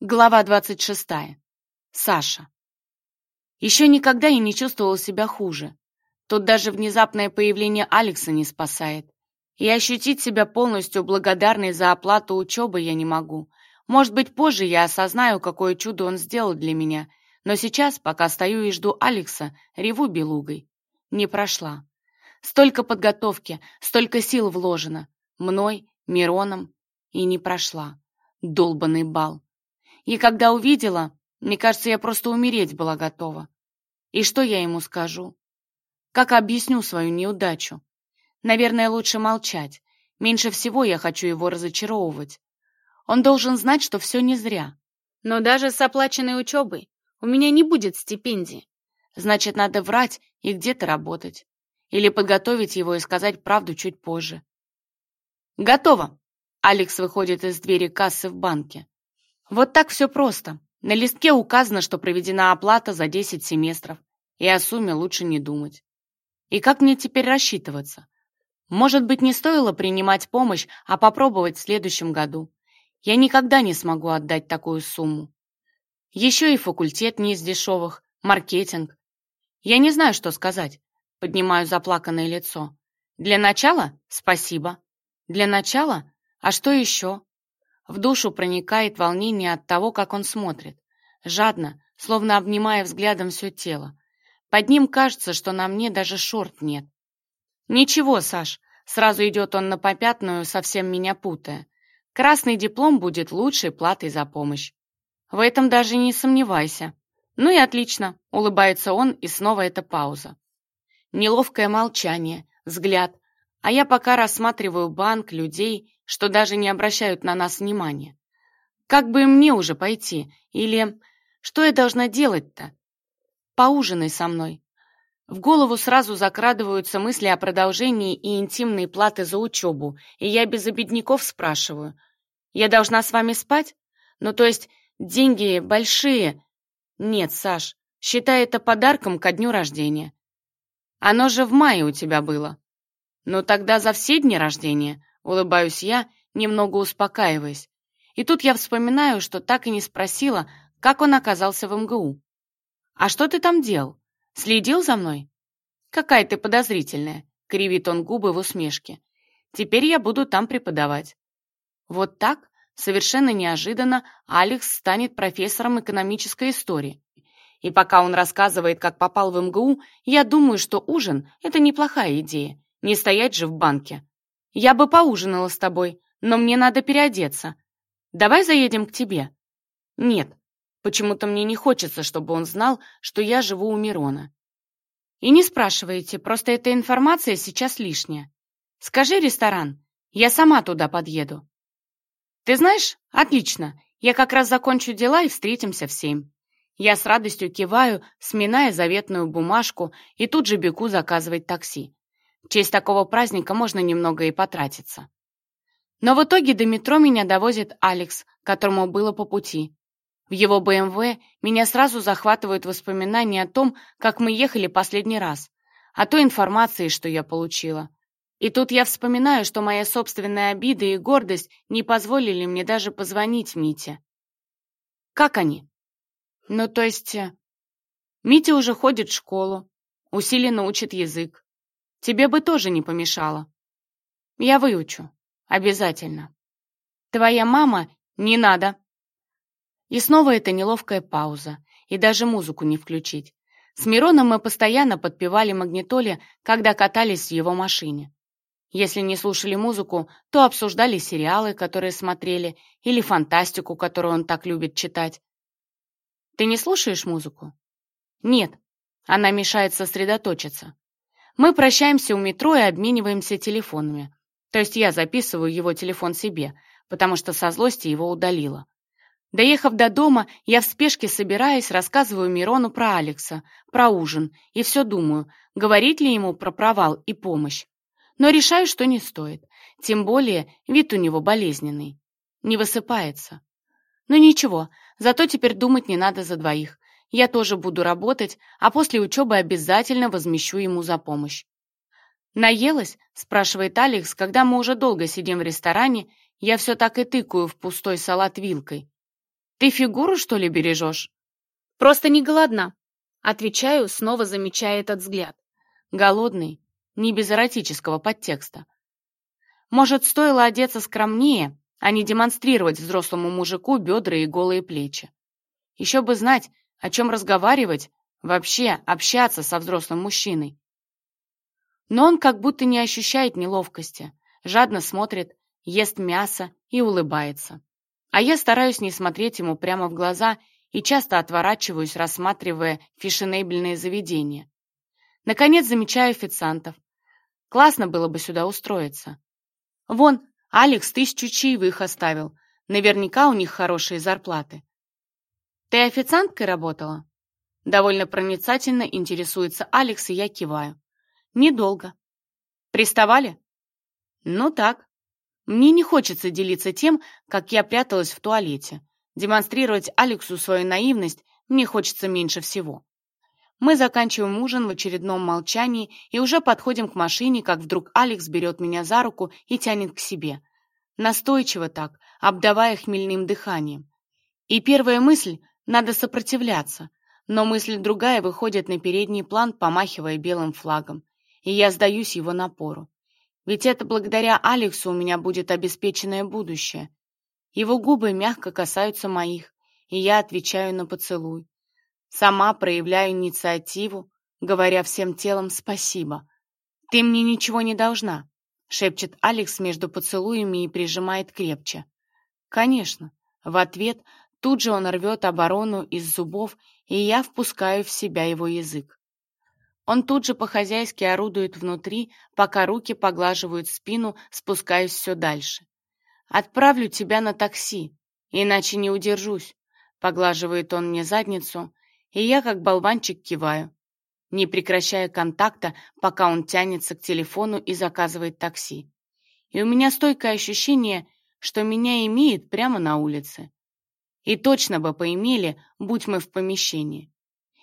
Глава 26. Саша. Еще никогда я не чувствовала себя хуже. Тут даже внезапное появление Алекса не спасает. И ощутить себя полностью благодарной за оплату учебы я не могу. Может быть, позже я осознаю, какое чудо он сделал для меня. Но сейчас, пока стою и жду Алекса, реву белугой. Не прошла. Столько подготовки, столько сил вложено. Мной, Мироном. И не прошла. Долбанный бал. И когда увидела, мне кажется, я просто умереть была готова. И что я ему скажу? Как объясню свою неудачу? Наверное, лучше молчать. Меньше всего я хочу его разочаровывать. Он должен знать, что все не зря. Но даже с оплаченной учебой у меня не будет стипендии. Значит, надо врать и где-то работать. Или подготовить его и сказать правду чуть позже. «Готово!» Алекс выходит из двери кассы в банке. Вот так все просто. На листке указано, что проведена оплата за 10 семестров, и о сумме лучше не думать. И как мне теперь рассчитываться? Может быть, не стоило принимать помощь, а попробовать в следующем году. Я никогда не смогу отдать такую сумму. Еще и факультет не из дешевых, маркетинг. Я не знаю, что сказать. Поднимаю заплаканное лицо. Для начала — спасибо. Для начала? А что еще? В душу проникает волнение от того, как он смотрит. Жадно, словно обнимая взглядом все тело. Под ним кажется, что на мне даже шорт нет. «Ничего, Саш», — сразу идет он на попятную, совсем меня путая. «Красный диплом будет лучшей платой за помощь». В этом даже не сомневайся. Ну и отлично, улыбается он, и снова эта пауза. Неловкое молчание, взгляд, а я пока рассматриваю банк, людей, что даже не обращают на нас внимания. Как бы мне уже пойти? Или что я должна делать-то? Поужинай со мной. В голову сразу закрадываются мысли о продолжении и интимной платы за учебу, и я без обедняков спрашиваю. Я должна с вами спать? Ну, то есть деньги большие? Нет, Саш, считай это подарком ко дню рождения. Оно же в мае у тебя было. Ну тогда за все дни рождения, улыбаюсь я, немного успокаиваясь. И тут я вспоминаю, что так и не спросила, как он оказался в МГУ. «А что ты там делал? Следил за мной?» «Какая ты подозрительная», — кривит он губы в усмешке. «Теперь я буду там преподавать». Вот так, совершенно неожиданно, Алекс станет профессором экономической истории. И пока он рассказывает, как попал в МГУ, я думаю, не стоять же в банке. Я бы поужинала с тобой, но мне надо переодеться. Давай заедем к тебе?» «Нет, почему-то мне не хочется, чтобы он знал, что я живу у Мирона». «И не спрашивайте, просто эта информация сейчас лишняя. Скажи ресторан, я сама туда подъеду». «Ты знаешь, отлично, я как раз закончу дела и встретимся в семь». Я с радостью киваю, сминая заветную бумажку и тут же бегу заказывать такси. В честь такого праздника можно немного и потратиться. Но в итоге до метро меня довозит Алекс, которому было по пути. В его БМВ меня сразу захватывают воспоминания о том, как мы ехали последний раз, о той информации, что я получила. И тут я вспоминаю, что моя собственная обида и гордость не позволили мне даже позвонить Мите. Как они? Ну, то есть... Э, Митя уже ходит в школу, усиленно учит язык. Тебе бы тоже не помешало. Я выучу. Обязательно. Твоя мама... Не надо. И снова эта неловкая пауза. И даже музыку не включить. С Мироном мы постоянно подпевали магнитоле, когда катались в его машине. Если не слушали музыку, то обсуждали сериалы, которые смотрели, или фантастику, которую он так любит читать. «Ты не слушаешь музыку?» «Нет, она мешает сосредоточиться. Мы прощаемся у метро и обмениваемся телефонами. То есть я записываю его телефон себе, потому что со злости его удалила. Доехав до дома, я в спешке собираюсь, рассказываю Мирону про Алекса, про ужин, и все думаю, говорить ли ему про провал и помощь. Но решаю, что не стоит. Тем более, вид у него болезненный. Не высыпается. Но ну ничего, зато теперь думать не надо за двоих. Я тоже буду работать, а после учебы обязательно возмещу ему за помощь. «Наелась?» — спрашивает Алекс, когда мы уже долго сидим в ресторане, я все так и тыкаю в пустой салат вилкой. Ты фигуру, что ли, бережешь?» «Просто не голодна», — отвечаю, снова замечая этот взгляд. «Голодный, не без эротического подтекста. Может, стоило одеться скромнее, а не демонстрировать взрослому мужику бедра и голые плечи. Еще бы знать, о чем разговаривать, вообще общаться со взрослым мужчиной. Но он как будто не ощущает неловкости, жадно смотрит, ест мясо и улыбается. А я стараюсь не смотреть ему прямо в глаза и часто отворачиваюсь, рассматривая фешенебельные заведения. Наконец замечаю официантов. Классно было бы сюда устроиться. Вон, Алекс тысячу чаевых оставил. Наверняка у них хорошие зарплаты. «Ты официанткой работала?» Довольно проницательно интересуется Алекс, и я киваю. «Недолго. Приставали?» «Ну так. Мне не хочется делиться тем, как я пряталась в туалете. Демонстрировать Алексу свою наивность мне хочется меньше всего». Мы заканчиваем ужин в очередном молчании и уже подходим к машине, как вдруг Алекс берет меня за руку и тянет к себе. Настойчиво так, обдавая хмельным дыханием. И первая мысль надо сопротивляться, но мысль другая выходит на передний план, помахивая белым флагом, и я сдаюсь его напору. Ведь это благодаря Алексу у меня будет обеспеченное будущее. Его губы мягко касаются моих, и я отвечаю на поцелуй. Сама проявляю инициативу, говоря всем телом «спасибо». «Ты мне ничего не должна», — шепчет Алекс между поцелуями и прижимает крепче. «Конечно». В ответ Тут же он рвет оборону из зубов, и я впускаю в себя его язык. Он тут же по-хозяйски орудует внутри, пока руки поглаживают спину, спускаясь все дальше. «Отправлю тебя на такси, иначе не удержусь», — поглаживает он мне задницу, и я как болванчик киваю, не прекращая контакта, пока он тянется к телефону и заказывает такси. И у меня стойкое ощущение, что меня имеет прямо на улице и точно бы поимели, будь мы в помещении.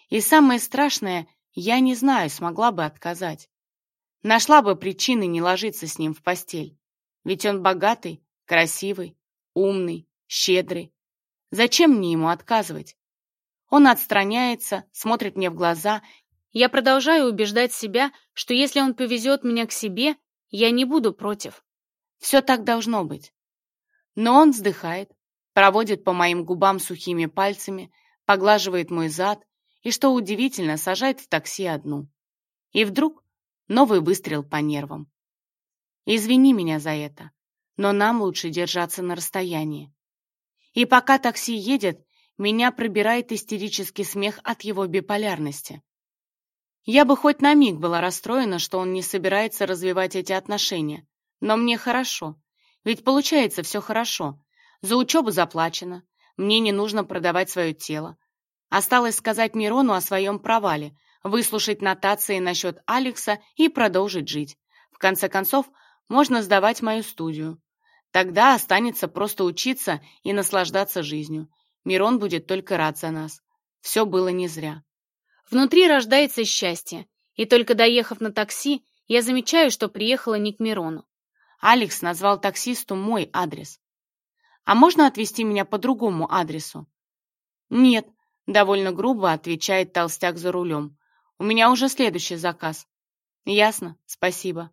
И самое страшное, я не знаю, смогла бы отказать. Нашла бы причины не ложиться с ним в постель. Ведь он богатый, красивый, умный, щедрый. Зачем мне ему отказывать? Он отстраняется, смотрит мне в глаза. Я продолжаю убеждать себя, что если он повезет меня к себе, я не буду против. Все так должно быть. Но он вздыхает, Проводит по моим губам сухими пальцами, поглаживает мой зад и, что удивительно, сажает в такси одну. И вдруг новый выстрел по нервам. Извини меня за это, но нам лучше держаться на расстоянии. И пока такси едет, меня пробирает истерический смех от его биполярности. Я бы хоть на миг была расстроена, что он не собирается развивать эти отношения, но мне хорошо, ведь получается все хорошо, За учебу заплачено, мне не нужно продавать свое тело, Осталось сказать Мирону о своем провале, выслушать нотации насчет Алекса и продолжить жить. В конце концов, можно сдавать мою студию. Тогда останется просто учиться и наслаждаться жизнью. Мирон будет только рад за нас. Все было не зря. Внутри рождается счастье, и только доехав на такси, я замечаю, что приехала не к Мирону. Алекс назвал таксисту мой адрес. А можно отвезти меня по другому адресу?» «Нет», — довольно грубо отвечает толстяк за рулем. «У меня уже следующий заказ». «Ясно, спасибо».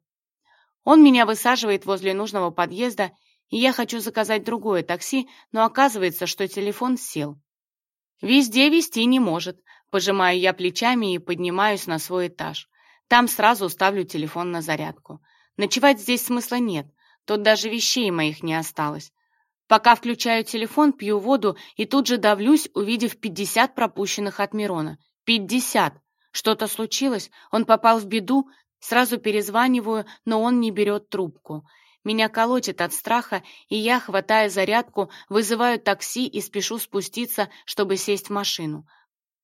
Он меня высаживает возле нужного подъезда, и я хочу заказать другое такси, но оказывается, что телефон сел. «Везде вести не может», — пожимаю я плечами и поднимаюсь на свой этаж. Там сразу ставлю телефон на зарядку. Ночевать здесь смысла нет, тут даже вещей моих не осталось. Пока включаю телефон, пью воду и тут же давлюсь, увидев 50 пропущенных от Мирона. 50! Что-то случилось? Он попал в беду? Сразу перезваниваю, но он не берет трубку. Меня колотит от страха, и я, хватая зарядку, вызываю такси и спешу спуститься, чтобы сесть в машину.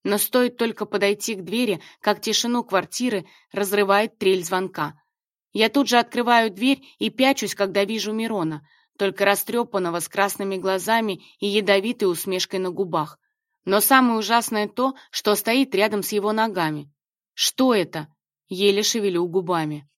Но стоит только подойти к двери, как тишину квартиры разрывает трель звонка. Я тут же открываю дверь и пячусь, когда вижу Мирона — только растрепанного с красными глазами и ядовитой усмешкой на губах. Но самое ужасное то, что стоит рядом с его ногами. Что это? Еле шевелю губами.